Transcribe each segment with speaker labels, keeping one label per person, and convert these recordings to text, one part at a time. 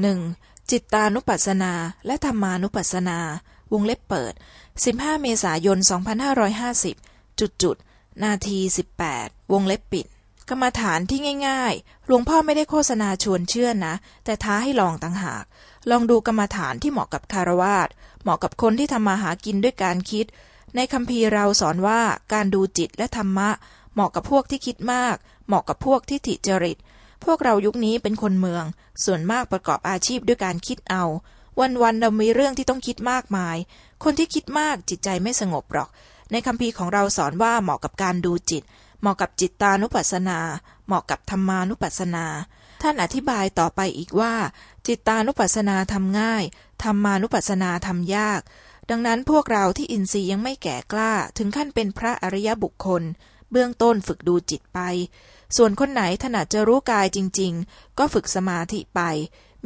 Speaker 1: หนึ่งจิตตานุปัสสนา และธรรมานุปัสสนา วงเล็บเปิด 15 เมษายน 2550 จุดจุด นาที 18 วงเล็บปิด กรรมฐานที่ง่ายๆ หลวงพ่อไม่ได้โฆษณาชวนเชื่อนะ แต่ท้าให้ลองต่างหาก ลองดูกรรมฐานที่เหมาะกับคารวาสเหมาะกับคนที่ทำมาหากินด้วยการคิด ในคัมภีร์เราสอนว่าการดูจิตและธรรมะ เหมาะกับพวกที่คิดมาก เหมาะกับพวกที่ถิจริต พวกเรายุคนี้เป็นคนเมือง ส่วนมากประกอบอาชีพด้วยการคิดเอา วันๆเรามีเรื่องที่ต้องคิดมากมาย คนที่คิดมากจิตใจไม่สงบหรอก ในคัมภีร์ของเราสอนว่าเหมาะกับการดูจิต เหมาะกับจิตตานุปัสสนา เหมาะกับธรรมานุปัสสนา ท่านอธิบายต่อไปอีกว่า จิตตานุปัสสนาทำง่ายธรรมานุปัสสนาทำยาก ดังนั้นพวกเราที่อินทรีย์ยังไม่แก่กล้าถึงขั้นเป็นพระอริยบุคคล เบื้องต้นฝึกดูจิตไป ส่วนคนไหนถนัดจะรู้กายจริง ๆ ก็ฝึกสมาธิไป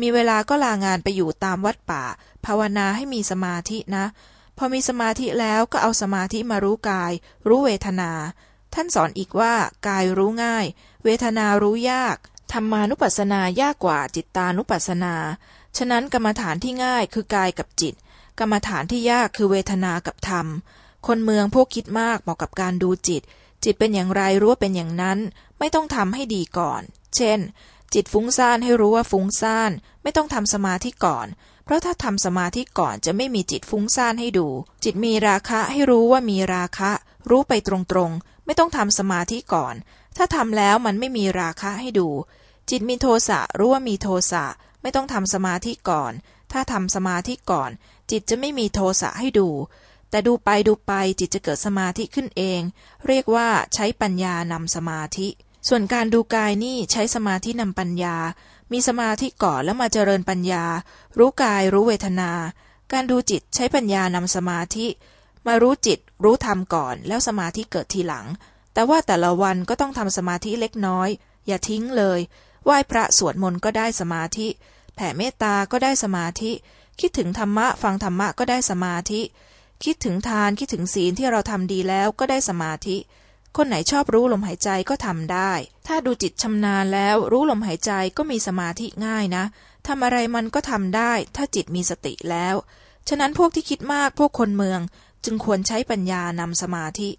Speaker 1: มีเวลาก็ลางานไปอยู่ตามวัดป่า ภาวนาให้มีสมาธินะ พอมีสมาธิแล้วก็เอาสมาธิมารู้กาย รู้เวทนา ท่านสอนอีกว่ากายรู้ง่าย เวทนารู้ยากธรรมานุปัสสนายากกว่าจิตตานุปัสสนา ฉะนั้นกรรมฐานที่ง่ายคือกายกับจิต กรรมฐานที่ยากคือเวทนากับธรรม คนเมืองพวกคิดมากเหมาะกับการดูจิต จิตเป็นอย่างไรรู้ว่าเป็นอย่างนั้น ไม่ต้องทำให้ดีก่อน เช่น จิตฟุ้งซ่านให้รู้ว่าฟุ้งซ่าน ไม่ต้องทำสมาธิก่อน เพราะถ้าทำสมาธิก่อนจะไม่มีจิตฟุ้งซ่านให้ดู จิตมีราคะให้รู้ว่ามีราคะ รู้ไปตรงๆ ไม่ต้องทำสมาธิก่อน ถ้าทำแล้วมันไม่มีราคะให้ดู จิตมีโทสะรู้ว่ามีโทสะ ไม่ต้องทำสมาธิก่อน ถ้าทำสมาธิก่อน จิตจะไม่มีโทสะให้ดู แต่ดูไปดูไปจิตจะเกิดสมาธิขึ้นเอง เรียกว่าใช้ปัญญานำสมาธิ ส่วนการดูกายนี่ใช้สมาธินำปัญญา มีสมาธิก่อนแล้วมาเจริญปัญญา รู้กายรู้เวทนา การดูจิตใช้ปัญญานำสมาธิ มารู้จิตรู้ธรรมก่อน แล้วสมาธิเกิดทีหลัง แต่ว่าแต่ละวันก็ต้องทำสมาธิเล็กน้อย อย่าทิ้งเลยไหว้พระสวดมนต์ก็ได้สมาธิ แผ่เมตตาก็ได้สมาธิ คิดถึงธรรมะฟังธรรมะก็ได้สมาธิ คิดถึงทานคิดถึงศีลที่เราทำดีแล้วก็ได้สมาธิ คนไหนชอบรู้ลมหายใจก็ทำได้ ถ้าดูจิตชำนาญแล้วรู้ลมหายใจก็มีสมาธิง่ายนะทำอะไรมันก็ทำได้ ถ้าจิตมีสติแล้ว ฉะนั้นพวกที่คิดมากพวกคนเมืองจึงควรใช้ปัญญานำสมาธิ